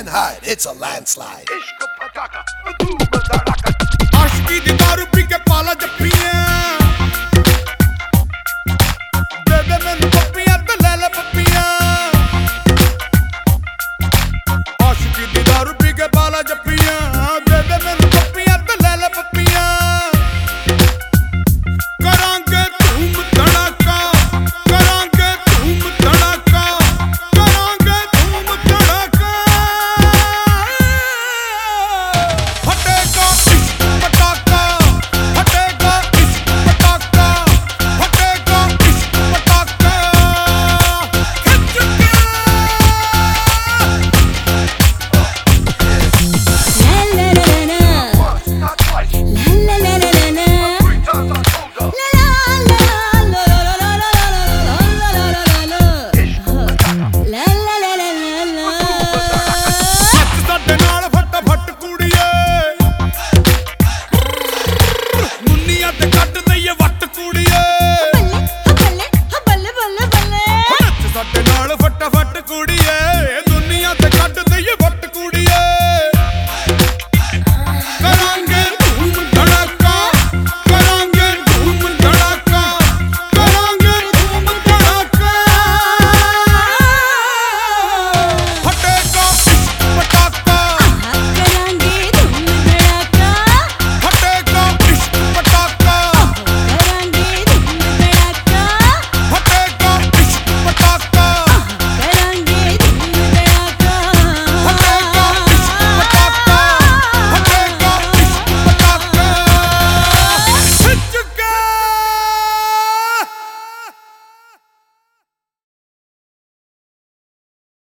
can hide. It's a landslide. விளையாட்டு காட்டுதைய வட்டு கூடிய சட்டை நாள் பட்ட பட்டு கூடிய